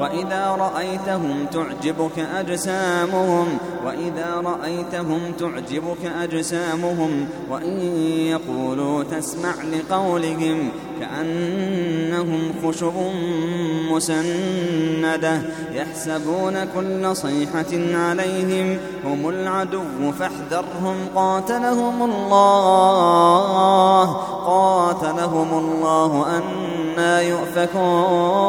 وإذا رأيتهم تعجبك أجسامهم وإذا رأيتهم تعجبك أجسامهم وإن يقولوا تسمع لقولهم كأنهم خشب مسندة يحسبون كل صيحة عليهم هم العدو فاحذرهم قاتلهم الله قاتلهم الله أنا يؤفكون.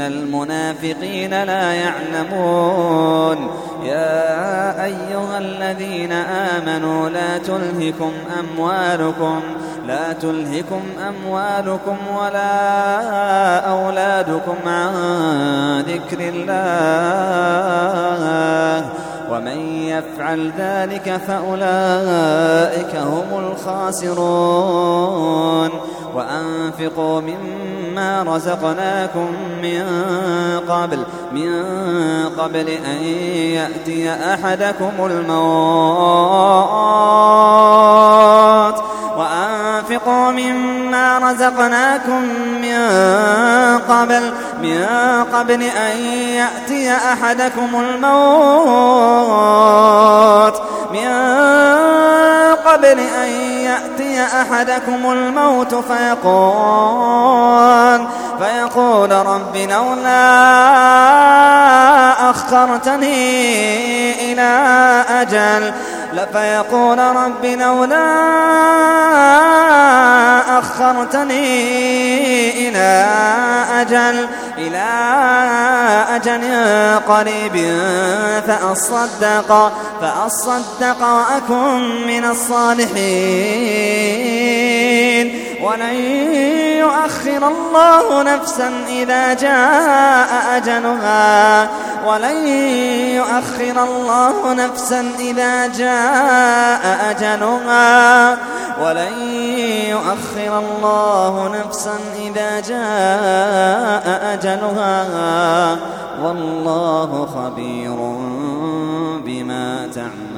المنافقين لا يعلمون. يا أيها الذين آمنوا لا تلهكم أموالكم لا تلهكم أموالكم ولا أولادكم عن ذكر الله. ومن يفعل ذلك فأولئك هم الخاسرون. وأنفقوا مما رزقناكم من قبل من قبل أن يأتي أحدكم الموت. وأنفقوا مما رزقناكم من قبل من قبل أن يأتي أحدكم الموت. من قبل أن يأتي أحدكم الموت فيقول فيقول رب لولا أخرتني إلى أجل فيقول رب لولا أخرتني إلى أجل. إلى أجل قريب فأصدق فأصدق وأكن من الصالحين. ولن يؤخر الله نفسا إذا جاء أجلها. ولن يؤخر الله نفسا إذا جاء أجلها. ولن يؤخر الله نفسا إذا جاء أجلها. والله خبير بما تعملون.